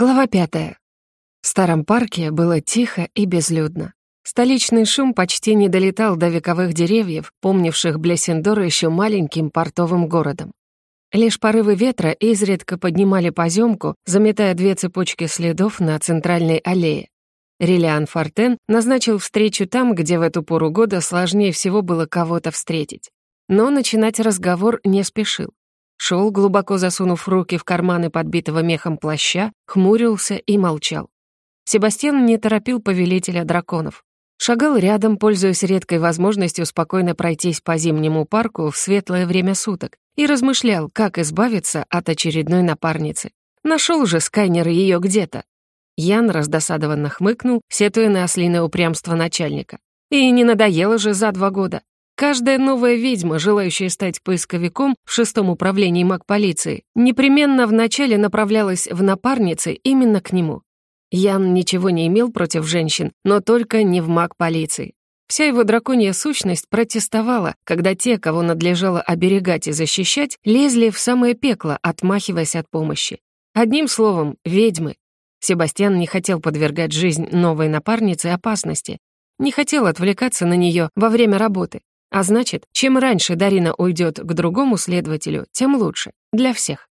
Глава пятая. В старом парке было тихо и безлюдно. Столичный шум почти не долетал до вековых деревьев, помнивших Блессендор еще маленьким портовым городом. Лишь порывы ветра изредка поднимали поземку, заметая две цепочки следов на центральной аллее. Релиан Фортен назначил встречу там, где в эту пору года сложнее всего было кого-то встретить. Но начинать разговор не спешил. Шел, глубоко засунув руки в карманы подбитого мехом плаща, хмурился и молчал. Себастьян не торопил повелителя драконов. Шагал рядом, пользуясь редкой возможностью спокойно пройтись по зимнему парку в светлое время суток, и размышлял, как избавиться от очередной напарницы. Нашел же Скайнер ее где-то. Ян раздосадованно хмыкнул, сетуя на ослиное упрямство начальника. И не надоело же за два года. Каждая новая ведьма, желающая стать поисковиком в шестом управлении маг-полиции, непременно вначале направлялась в напарницы именно к нему. Ян ничего не имел против женщин, но только не в маг-полиции. Вся его драконья сущность протестовала, когда те, кого надлежало оберегать и защищать, лезли в самое пекло, отмахиваясь от помощи. Одним словом, ведьмы. Себастьян не хотел подвергать жизнь новой напарнице опасности, не хотел отвлекаться на нее во время работы. А значит, чем раньше Дарина уйдет к другому следователю, тем лучше. Для всех.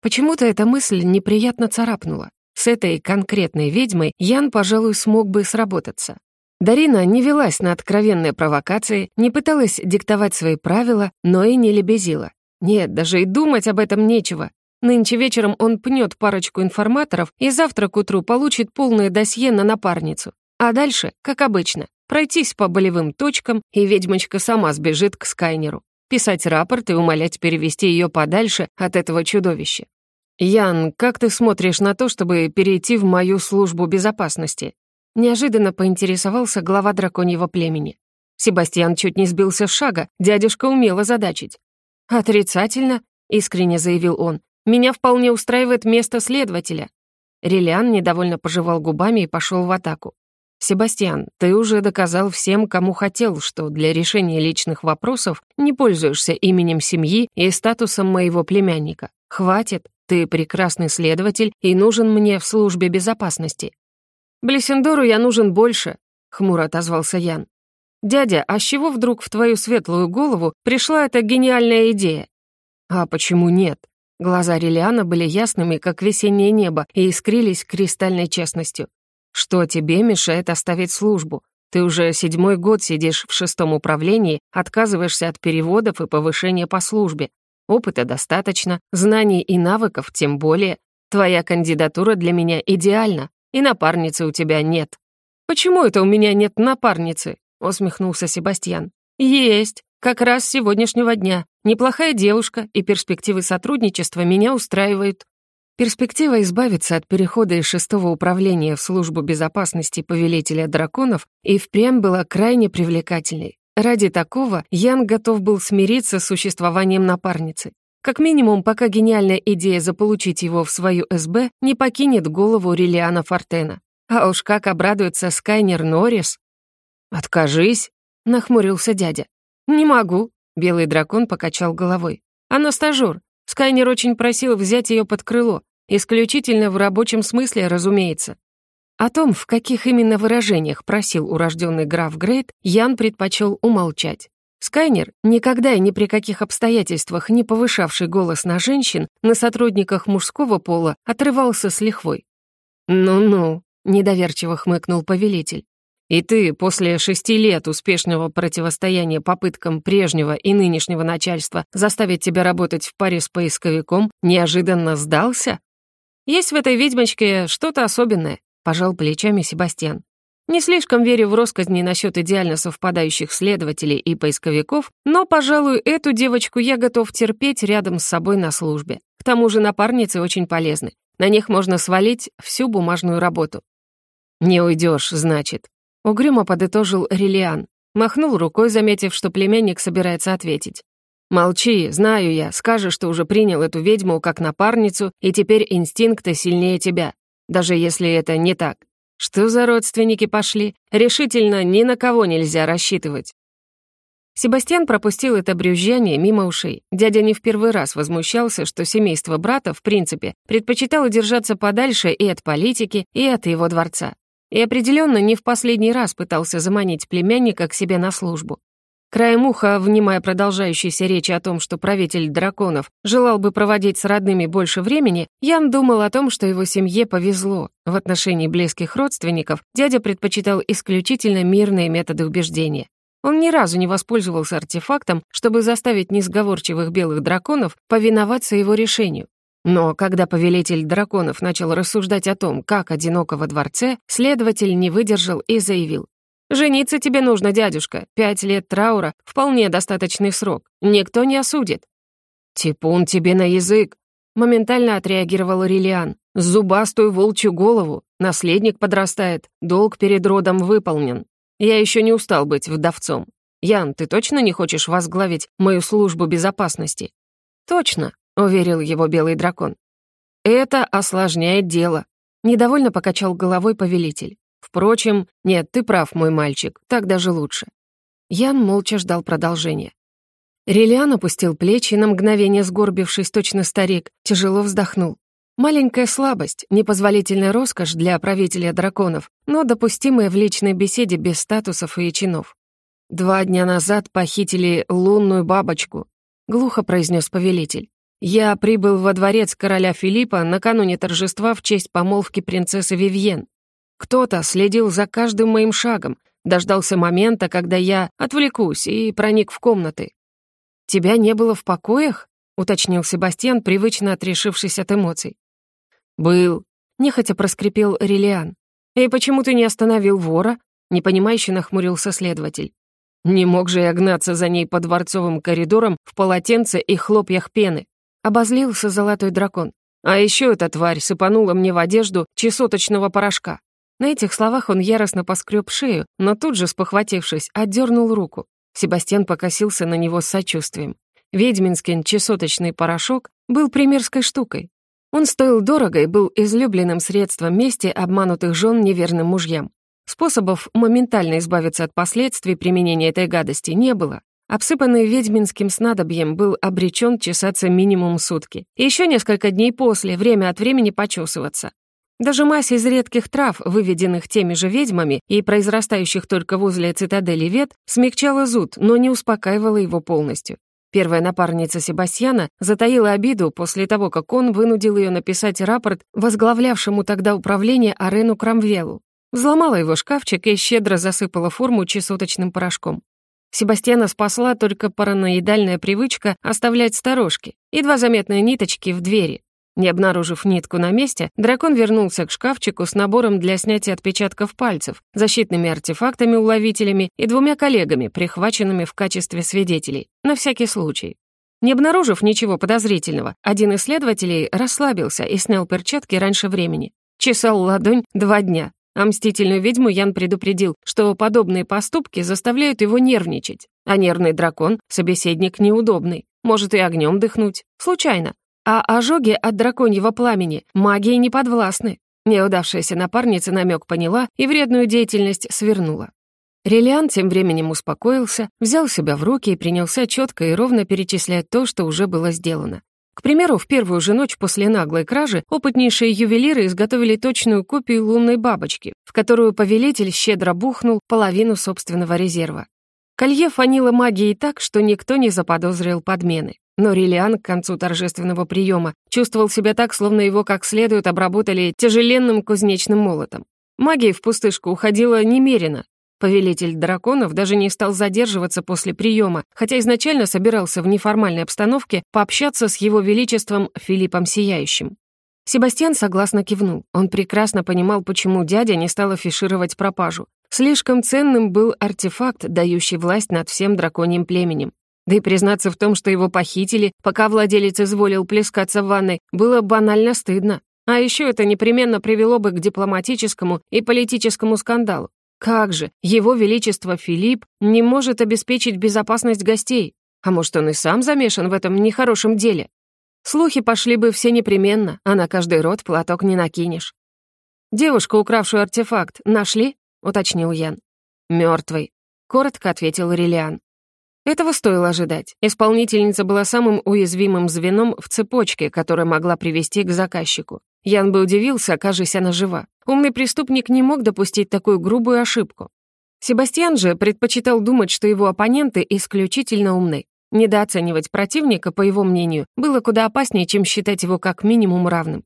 Почему-то эта мысль неприятно царапнула. С этой конкретной ведьмой Ян, пожалуй, смог бы сработаться. Дарина не велась на откровенные провокации, не пыталась диктовать свои правила, но и не лебезила. Нет, даже и думать об этом нечего. Нынче вечером он пнет парочку информаторов и завтра к утру получит полное досье на напарницу. А дальше, как обычно, пройтись по болевым точкам, и ведьмочка сама сбежит к Скайнеру, писать рапорт и умолять перевести ее подальше от этого чудовища. «Ян, как ты смотришь на то, чтобы перейти в мою службу безопасности?» Неожиданно поинтересовался глава драконьего племени. Себастьян чуть не сбился с шага, дядюшка умел озадачить. «Отрицательно», — искренне заявил он, «меня вполне устраивает место следователя». Релиан недовольно пожевал губами и пошел в атаку. «Себастьян, ты уже доказал всем, кому хотел, что для решения личных вопросов не пользуешься именем семьи и статусом моего племянника. Хватит, ты прекрасный следователь и нужен мне в службе безопасности». «Блессендору я нужен больше», — хмуро отозвался Ян. «Дядя, а с чего вдруг в твою светлую голову пришла эта гениальная идея?» «А почему нет?» Глаза Релиана были ясными, как весеннее небо, и искрились кристальной честностью. Что тебе мешает оставить службу? Ты уже седьмой год сидишь в шестом управлении, отказываешься от переводов и повышения по службе. Опыта достаточно, знаний и навыков тем более. Твоя кандидатура для меня идеальна, и напарницы у тебя нет». «Почему это у меня нет напарницы?» — усмехнулся Себастьян. «Есть, как раз с сегодняшнего дня. Неплохая девушка, и перспективы сотрудничества меня устраивают. Перспектива избавиться от перехода из шестого управления в службу безопасности повелителя драконов и впрямь была крайне привлекательной. Ради такого Ян готов был смириться с существованием напарницы. Как минимум, пока гениальная идея заполучить его в свою СБ не покинет голову Рилиана Фортена. А уж как обрадуется Скайнер Норрис. «Откажись», — нахмурился дядя. «Не могу», — белый дракон покачал головой. «Она стажёр, Скайнер очень просил взять ее под крыло, исключительно в рабочем смысле, разумеется. О том, в каких именно выражениях просил урожденный граф Грейт, Ян предпочел умолчать. Скайнер, никогда и ни при каких обстоятельствах не повышавший голос на женщин, на сотрудниках мужского пола отрывался с лихвой. «Ну-ну», — недоверчиво хмыкнул повелитель. И ты после шести лет успешного противостояния попыткам прежнего и нынешнего начальства заставить тебя работать в паре с поисковиком неожиданно сдался? Есть в этой ведьмочке что-то особенное, пожал плечами Себастьян. Не слишком верю в россказни насчет идеально совпадающих следователей и поисковиков, но, пожалуй, эту девочку я готов терпеть рядом с собой на службе. К тому же напарницы очень полезны. На них можно свалить всю бумажную работу. «Не уйдешь, значит», Угрюмо подытожил Релиан. Махнул рукой, заметив, что племянник собирается ответить. «Молчи, знаю я, скажешь, что уже принял эту ведьму как напарницу, и теперь инстинкты сильнее тебя, даже если это не так. Что за родственники пошли? Решительно ни на кого нельзя рассчитывать». Себастьян пропустил это брюзжание мимо ушей. Дядя не в первый раз возмущался, что семейство брата, в принципе, предпочитало держаться подальше и от политики, и от его дворца. И определенно не в последний раз пытался заманить племянника к себе на службу. Краем уха, внимая продолжающейся речи о том, что правитель драконов желал бы проводить с родными больше времени, Ян думал о том, что его семье повезло. В отношении близких родственников дядя предпочитал исключительно мирные методы убеждения. Он ни разу не воспользовался артефактом, чтобы заставить несговорчивых белых драконов повиноваться его решению. Но когда повелитель драконов начал рассуждать о том, как одиноко во дворце, следователь не выдержал и заявил. «Жениться тебе нужно, дядюшка. Пять лет траура — вполне достаточный срок. Никто не осудит». «Типун тебе на язык!» — моментально отреагировал Рилиан. «Зубастую волчью голову. Наследник подрастает. Долг перед родом выполнен. Я еще не устал быть вдовцом. Ян, ты точно не хочешь возглавить мою службу безопасности?» «Точно», — уверил его белый дракон. «Это осложняет дело», — недовольно покачал головой повелитель. Впрочем, нет, ты прав, мой мальчик, так даже лучше. Ян молча ждал продолжения. Релиан опустил плечи, на мгновение сгорбившись, точно старик, тяжело вздохнул. Маленькая слабость, непозволительная роскошь для правителя драконов, но допустимая в личной беседе без статусов и чинов. «Два дня назад похитили лунную бабочку», — глухо произнес повелитель. «Я прибыл во дворец короля Филиппа накануне торжества в честь помолвки принцессы Вивьен. Кто-то следил за каждым моим шагом, дождался момента, когда я отвлекусь и проник в комнаты. «Тебя не было в покоях?» — уточнил Себастьян, привычно отрешившись от эмоций. «Был», — нехотя проскрипел Релиан. «И почему ты не остановил вора?» — непонимающе нахмурился следователь. «Не мог же я гнаться за ней по дворцовым коридорам в полотенце и хлопьях пены», — обозлился золотой дракон. «А еще эта тварь сыпанула мне в одежду чесоточного порошка. На этих словах он яростно поскреб шею, но тут же, спохватившись, отдернул руку. Себастьян покосился на него с сочувствием. Ведьминский чесоточный порошок был примерской штукой. Он стоил дорого и был излюбленным средством мести обманутых жен неверным мужьям. Способов моментально избавиться от последствий применения этой гадости не было. Обсыпанный ведьминским снадобьем был обречен чесаться минимум сутки. И еще несколько дней после, время от времени почесываться. Даже мазь из редких трав, выведенных теми же ведьмами и произрастающих только возле цитадели вет, смягчала зуд, но не успокаивала его полностью. Первая напарница Себастьяна затаила обиду после того, как он вынудил ее написать рапорт возглавлявшему тогда управление Арену Крамвелу. Взломала его шкафчик и щедро засыпала форму чесоточным порошком. Себастьяна спасла только параноидальная привычка оставлять сторожки, едва заметные ниточки в двери, не обнаружив нитку на месте, дракон вернулся к шкафчику с набором для снятия отпечатков пальцев, защитными артефактами-уловителями и двумя коллегами, прихваченными в качестве свидетелей, на всякий случай. Не обнаружив ничего подозрительного, один из следователей расслабился и снял перчатки раньше времени. Чесал ладонь два дня, а мстительную ведьму Ян предупредил, что подобные поступки заставляют его нервничать. А нервный дракон — собеседник неудобный, может и огнем дыхнуть. Случайно, а ожоги от драконьего пламени магии не подвластны. Неудавшаяся напарница намек поняла и вредную деятельность свернула. Релиан тем временем успокоился, взял себя в руки и принялся четко и ровно перечислять то, что уже было сделано. К примеру, в первую же ночь после наглой кражи опытнейшие ювелиры изготовили точную копию лунной бабочки, в которую повелитель щедро бухнул половину собственного резерва. Колье фанило магией так, что никто не заподозрил подмены. Но Рилиан к концу торжественного приема чувствовал себя так, словно его как следует обработали тяжеленным кузнечным молотом. Магия в пустышку уходила немерено. Повелитель драконов даже не стал задерживаться после приема, хотя изначально собирался в неформальной обстановке пообщаться с его величеством Филиппом Сияющим. Себастьян согласно кивнул. Он прекрасно понимал, почему дядя не стал афишировать пропажу. Слишком ценным был артефакт, дающий власть над всем драконьим племенем. Да и признаться в том, что его похитили, пока владелец изволил плескаться в ванной, было банально стыдно. А еще это непременно привело бы к дипломатическому и политическому скандалу. Как же, его величество Филипп не может обеспечить безопасность гостей? А может, он и сам замешан в этом нехорошем деле? Слухи пошли бы все непременно, а на каждый рот платок не накинешь. «Девушку, укравшую артефакт, нашли?» — уточнил Ян. «Мёртвый», — коротко ответил Рилиан. Этого стоило ожидать. Исполнительница была самым уязвимым звеном в цепочке, которая могла привести к заказчику. Ян бы удивился, окажись она жива. Умный преступник не мог допустить такую грубую ошибку. Себастьян же предпочитал думать, что его оппоненты исключительно умны. Недооценивать противника, по его мнению, было куда опаснее, чем считать его как минимум равным.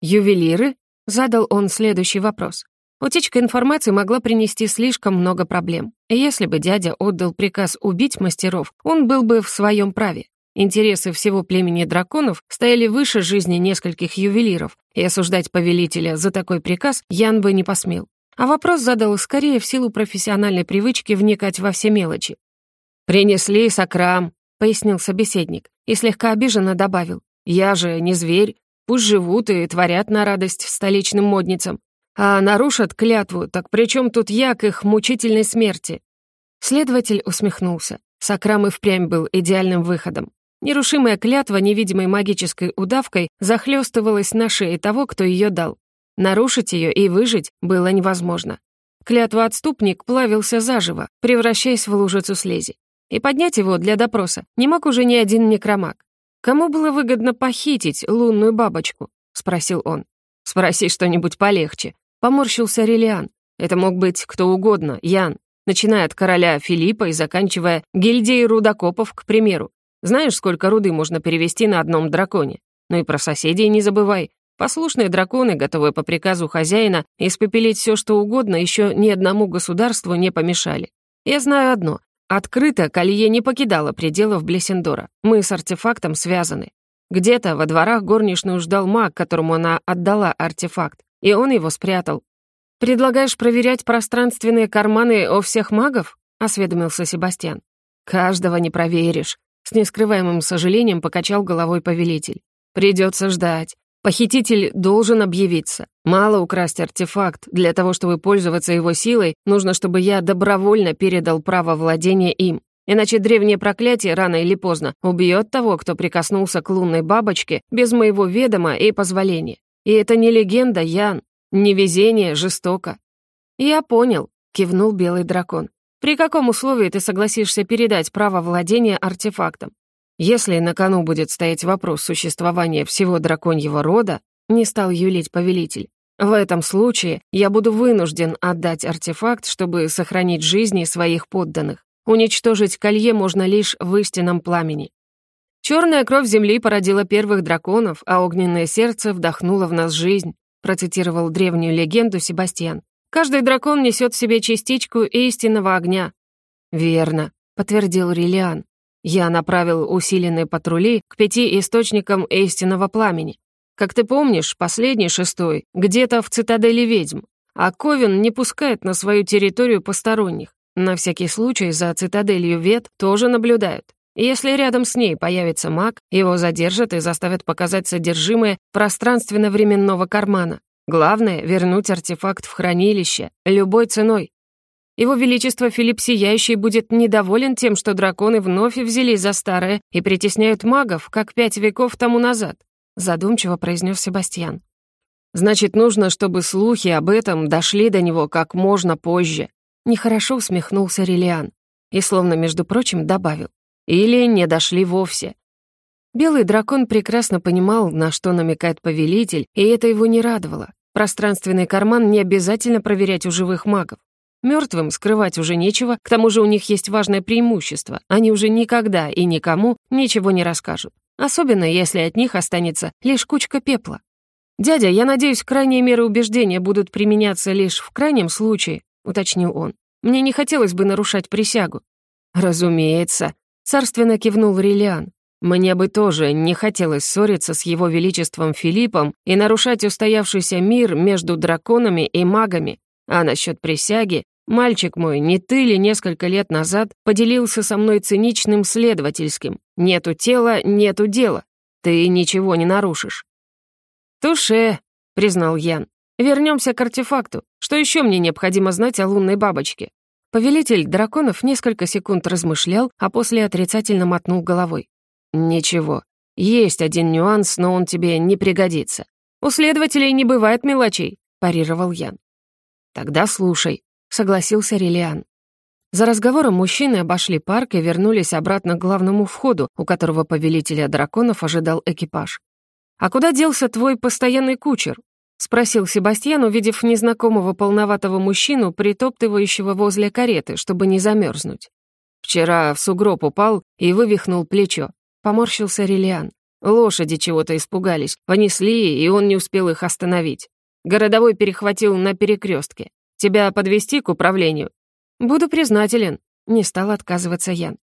«Ювелиры?» — задал он следующий вопрос. Утечка информации могла принести слишком много проблем. И если бы дядя отдал приказ убить мастеров, он был бы в своем праве. Интересы всего племени драконов стояли выше жизни нескольких ювелиров, и осуждать повелителя за такой приказ Ян бы не посмел. А вопрос задал скорее в силу профессиональной привычки вникать во все мелочи. «Принесли сакрам», — пояснил собеседник, и слегка обиженно добавил. «Я же не зверь, пусть живут и творят на радость столичным модницам. А нарушат клятву, так при чем тут я к их мучительной смерти?» Следователь усмехнулся. Сакрам и впрямь был идеальным выходом. Нерушимая клятва невидимой магической удавкой захлестывалась на шее того, кто ее дал. Нарушить ее и выжить было невозможно. Клятва-отступник плавился заживо, превращаясь в лужицу слези. И поднять его для допроса не мог уже ни один некромаг. «Кому было выгодно похитить лунную бабочку?» — спросил он. «Спроси что-нибудь полегче», Поморщился Релиан. Это мог быть кто угодно, Ян, начиная от короля Филиппа и заканчивая гильдией рудокопов, к примеру. Знаешь, сколько руды можно перевести на одном драконе? Ну и про соседей не забывай. Послушные драконы, готовые по приказу хозяина испепелить все, что угодно, еще ни одному государству не помешали. Я знаю одно. Открыто колье не покидало пределов Блессендора. Мы с артефактом связаны. Где-то во дворах горничную ждал маг, которому она отдала артефакт и он его спрятал. «Предлагаешь проверять пространственные карманы у всех магов?» — осведомился Себастьян. «Каждого не проверишь», — с нескрываемым сожалением покачал головой повелитель. «Придется ждать. Похититель должен объявиться. Мало украсть артефакт. Для того, чтобы пользоваться его силой, нужно, чтобы я добровольно передал право владения им. Иначе древнее проклятие рано или поздно убьет того, кто прикоснулся к лунной бабочке без моего ведома и позволения. И это не легенда, Ян. Невезение жестоко. Я понял, кивнул белый дракон. При каком условии ты согласишься передать право владения артефактом? Если на кону будет стоять вопрос существования всего драконьего рода, не стал юлить повелитель, в этом случае я буду вынужден отдать артефакт, чтобы сохранить жизни своих подданных. Уничтожить колье можно лишь в истинном пламени. Черная кровь земли породила первых драконов, а огненное сердце вдохнуло в нас жизнь», процитировал древнюю легенду Себастьян. «Каждый дракон несет в себе частичку истинного огня». «Верно», — подтвердил Рилиан. «Я направил усиленные патрули к пяти источникам истинного пламени. Как ты помнишь, последний шестой где-то в цитадели ведьм, а Ковен не пускает на свою территорию посторонних. На всякий случай за цитаделью Вет тоже наблюдают. Если рядом с ней появится маг, его задержат и заставят показать содержимое пространственно-временного кармана. Главное — вернуть артефакт в хранилище, любой ценой. Его Величество Филипп Сияющий будет недоволен тем, что драконы вновь взялись за старое и притесняют магов, как пять веков тому назад», — задумчиво произнес Себастьян. «Значит, нужно, чтобы слухи об этом дошли до него как можно позже», — нехорошо усмехнулся Релиан и, словно между прочим, добавил. Или не дошли вовсе. Белый дракон прекрасно понимал, на что намекает повелитель, и это его не радовало. Пространственный карман не обязательно проверять у живых магов. Мертвым скрывать уже нечего, к тому же у них есть важное преимущество. Они уже никогда и никому ничего не расскажут. Особенно, если от них останется лишь кучка пепла. «Дядя, я надеюсь, крайние меры убеждения будут применяться лишь в крайнем случае», — уточнил он. «Мне не хотелось бы нарушать присягу». «Разумеется», Царственно кивнул Рилиан. «Мне бы тоже не хотелось ссориться с его величеством Филиппом и нарушать устоявшийся мир между драконами и магами. А насчет присяги, мальчик мой, не ты ли несколько лет назад поделился со мной циничным следовательским? Нету тела, нету дела. Ты ничего не нарушишь». «Туше», — признал Ян. Вернемся к артефакту. Что еще мне необходимо знать о лунной бабочке?» Повелитель драконов несколько секунд размышлял, а после отрицательно мотнул головой. «Ничего. Есть один нюанс, но он тебе не пригодится. У следователей не бывает мелочей», — парировал Ян. «Тогда слушай», — согласился Релиан. За разговором мужчины обошли парк и вернулись обратно к главному входу, у которого повелителя драконов ожидал экипаж. «А куда делся твой постоянный кучер?» — спросил Себастьян, увидев незнакомого полноватого мужчину, притоптывающего возле кареты, чтобы не замерзнуть. «Вчера в сугроб упал и вывихнул плечо», — поморщился Релиан. «Лошади чего-то испугались, понесли, и он не успел их остановить. Городовой перехватил на перекрестке. Тебя подвести к управлению?» «Буду признателен», — не стал отказываться Ян.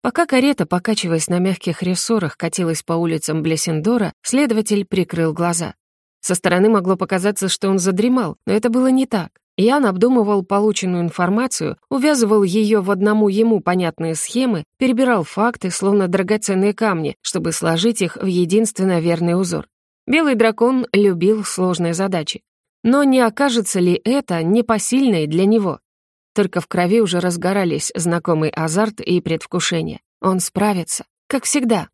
Пока карета, покачиваясь на мягких рессорах, катилась по улицам Блесендора, следователь прикрыл глаза. Со стороны могло показаться, что он задремал, но это было не так. Ян обдумывал полученную информацию, увязывал ее в одному ему понятные схемы, перебирал факты, словно драгоценные камни, чтобы сложить их в единственно верный узор. Белый дракон любил сложные задачи. Но не окажется ли это непосильной для него? Только в крови уже разгорались знакомый азарт и предвкушение. Он справится, как всегда.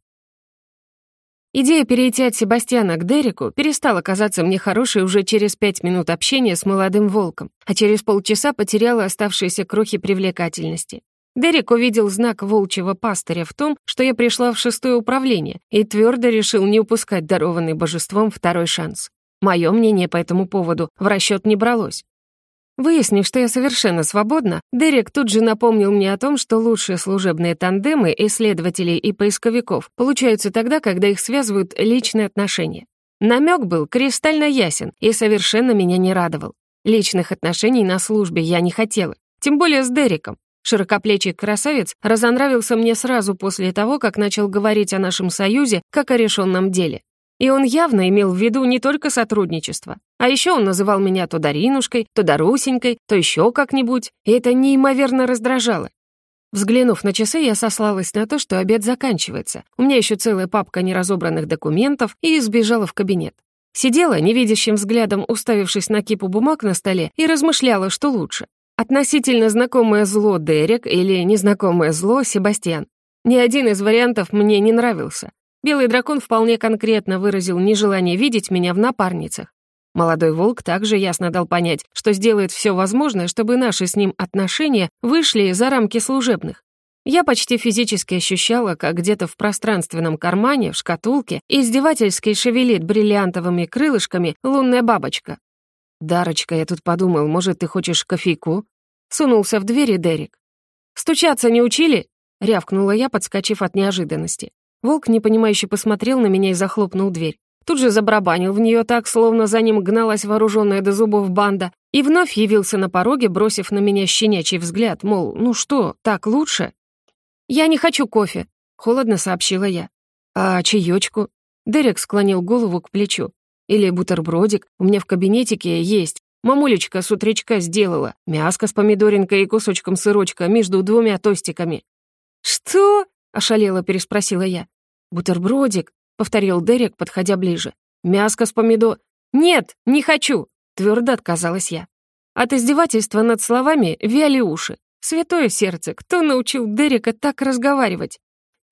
Идея перейти от Себастьяна к Дереку перестала казаться мне хорошей уже через пять минут общения с молодым волком, а через полчаса потеряла оставшиеся крохи привлекательности. Дерек увидел знак волчьего пастыря в том, что я пришла в шестое управление, и твердо решил не упускать дарованный божеством второй шанс. Мое мнение по этому поводу в расчет не бралось. Выяснив, что я совершенно свободна, Дерек тут же напомнил мне о том, что лучшие служебные тандемы исследователей и поисковиков получаются тогда, когда их связывают личные отношения. Намек был кристально ясен и совершенно меня не радовал. Личных отношений на службе я не хотела, тем более с Дереком. Широкоплечий красавец разонравился мне сразу после того, как начал говорить о нашем союзе как о решенном деле. И он явно имел в виду не только сотрудничество. А еще он называл меня то Даринушкой, то Дарусенькой, то еще как-нибудь, и это неимоверно раздражало. Взглянув на часы, я сослалась на то, что обед заканчивается. У меня еще целая папка неразобранных документов, и сбежала в кабинет. Сидела, невидящим взглядом уставившись на кипу бумаг на столе, и размышляла, что лучше. Относительно знакомое зло Дерек или незнакомое зло Себастьян. Ни один из вариантов мне не нравился. Белый дракон вполне конкретно выразил нежелание видеть меня в напарницах. Молодой волк также ясно дал понять, что сделает все возможное, чтобы наши с ним отношения вышли за рамки служебных. Я почти физически ощущала, как где-то в пространственном кармане, в шкатулке, издевательски шевелит бриллиантовыми крылышками лунная бабочка. «Дарочка, я тут подумал, может, ты хочешь кофейку?» Сунулся в двери Дерек. «Стучаться не учили?» — рявкнула я, подскочив от неожиданности. Волк, непонимающе посмотрел на меня и захлопнул дверь. Тут же забарабанил в нее так, словно за ним гналась вооруженная до зубов банда, и вновь явился на пороге, бросив на меня щенячий взгляд, мол, ну что, так лучше? «Я не хочу кофе», — холодно сообщила я. «А чаечку?» Дерек склонил голову к плечу. «Или бутербродик, у меня в кабинетике есть. Мамулечка с утречка сделала. Мяско с помидоринкой и кусочком сырочка между двумя тостиками». «Что?» — ошалело переспросила я. «Бутербродик», — повторил Дерек, подходя ближе. «Мяско с помидор...» «Нет, не хочу!» — твердо отказалась я. От издевательства над словами вяли уши. Святое сердце, кто научил Дерека так разговаривать?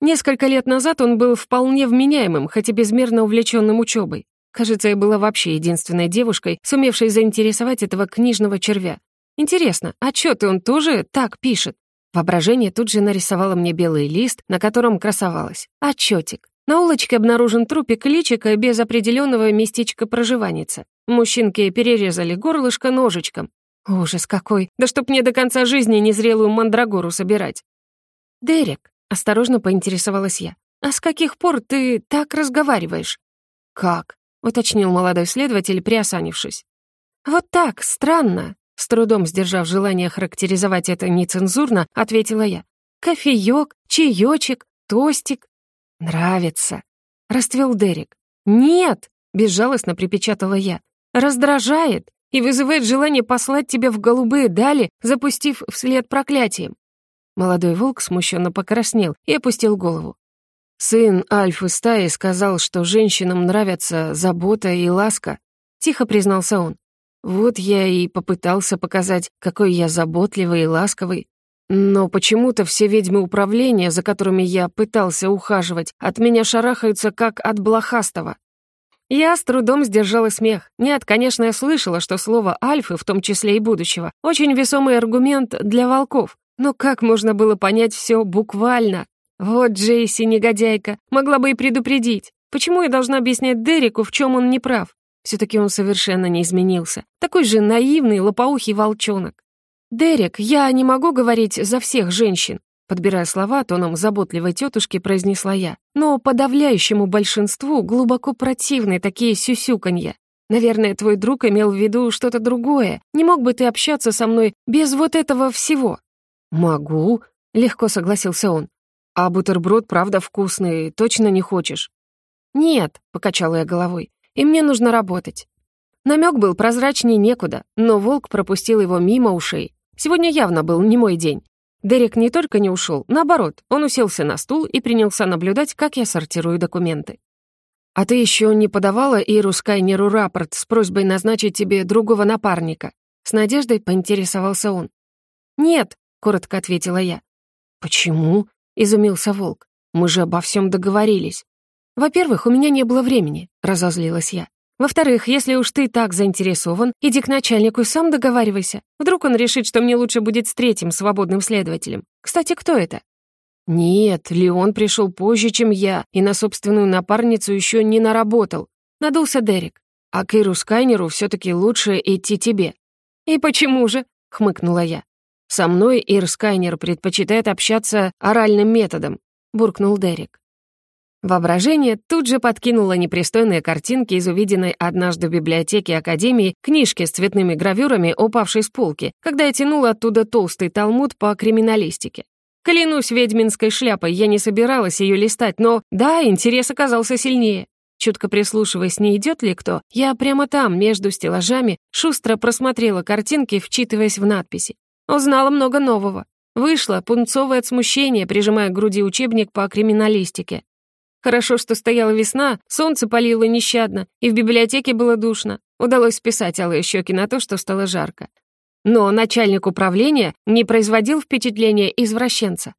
Несколько лет назад он был вполне вменяемым, хоть и безмерно увлеченным учебой. Кажется, я была вообще единственной девушкой, сумевшей заинтересовать этого книжного червя. Интересно, отчеты он тоже так пишет? Воображение тут же нарисовало мне белый лист, на котором красовалось отчетик. На улочке обнаружен трупик личика без определенного местечка проживаница. Мужчинки перерезали горлышко ножичком. Ужас какой! Да чтоб мне до конца жизни незрелую мандрагору собирать. «Дерек», — осторожно поинтересовалась я, «а с каких пор ты так разговариваешь?» «Как?» — уточнил молодой следователь, приосанившись. «Вот так, странно. С трудом сдержав желание характеризовать это нецензурно, ответила я. «Кофеёк, чаёчек, тостик». «Нравится», — расцвел Дерек. «Нет», — безжалостно припечатала я. «Раздражает и вызывает желание послать тебя в голубые дали, запустив вслед проклятием». Молодой волк смущенно покраснел и опустил голову. «Сын Альфы стаи сказал, что женщинам нравятся забота и ласка», — тихо признался он. Вот я и попытался показать, какой я заботливый и ласковый. Но почему-то все ведьмы управления, за которыми я пытался ухаживать, от меня шарахаются, как от блохастого. Я с трудом сдержала смех. Нет, конечно, я слышала, что слово «альфы», в том числе и будущего, очень весомый аргумент для волков. Но как можно было понять все буквально? Вот Джейси, негодяйка, могла бы и предупредить. Почему я должна объяснять Дереку, в чем он не прав? Все таки он совершенно не изменился. Такой же наивный, лопоухий волчонок. «Дерек, я не могу говорить за всех женщин», подбирая слова тоном заботливой тетушки, произнесла я. «Но подавляющему большинству глубоко противны такие сюсюканья. Наверное, твой друг имел в виду что-то другое. Не мог бы ты общаться со мной без вот этого всего?» «Могу», — легко согласился он. «А бутерброд правда вкусный, точно не хочешь?» «Нет», — покачала я головой, — «и мне нужно работать». Намек был прозрачнее некуда, но волк пропустил его мимо ушей. Сегодня явно был не мой день. Дерек не только не ушел, наоборот, он уселся на стул и принялся наблюдать, как я сортирую документы. «А ты еще не подавала Иру Скайнеру рапорт с просьбой назначить тебе другого напарника?» С надеждой поинтересовался он. «Нет», — коротко ответила я. «Почему?» — изумился волк. «Мы же обо всем договорились». «Во-первых, у меня не было времени», — разозлилась я. «Во-вторых, если уж ты так заинтересован, иди к начальнику и сам договаривайся. Вдруг он решит, что мне лучше будет с третьим свободным следователем. Кстати, кто это?» «Нет, Леон пришел позже, чем я, и на собственную напарницу еще не наработал», — надулся Дерек. «А Киру Скайнеру все таки лучше идти тебе». «И почему же?» — хмыкнула я. «Со мной Ир Скайнер предпочитает общаться оральным методом», — буркнул Дерек. Воображение тут же подкинуло непристойные картинки из увиденной однажды в библиотеке Академии книжки с цветными гравюрами, упавшей с полки, когда я тянула оттуда толстый талмуд по криминалистике. Клянусь ведьминской шляпой, я не собиралась ее листать, но да, интерес оказался сильнее. Чутко прислушиваясь, не идет ли кто, я прямо там, между стеллажами, шустро просмотрела картинки, вчитываясь в надписи. Узнала много нового. Вышла, пунцовое от смущения, прижимая к груди учебник по криминалистике. Хорошо, что стояла весна, солнце палило нещадно, и в библиотеке было душно. Удалось списать алые щеки на то, что стало жарко. Но начальник управления не производил впечатления извращенца.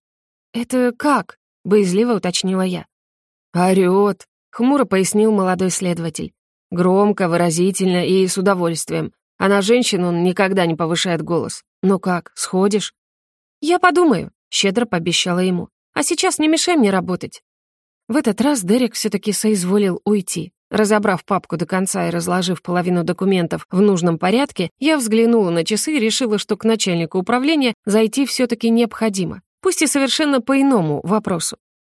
«Это как?» — боязливо уточнила я. «Орёт», — хмуро пояснил молодой следователь. Громко, выразительно и с удовольствием. А на женщин он никогда не повышает голос. «Ну как, сходишь?» «Я подумаю», — щедро пообещала ему. «А сейчас не мешай мне работать. В этот раз Дерек все-таки соизволил уйти. Разобрав папку до конца и разложив половину документов в нужном порядке, я взглянула на часы и решила, что к начальнику управления зайти все таки необходимо. Пусть и совершенно по иному вопросу.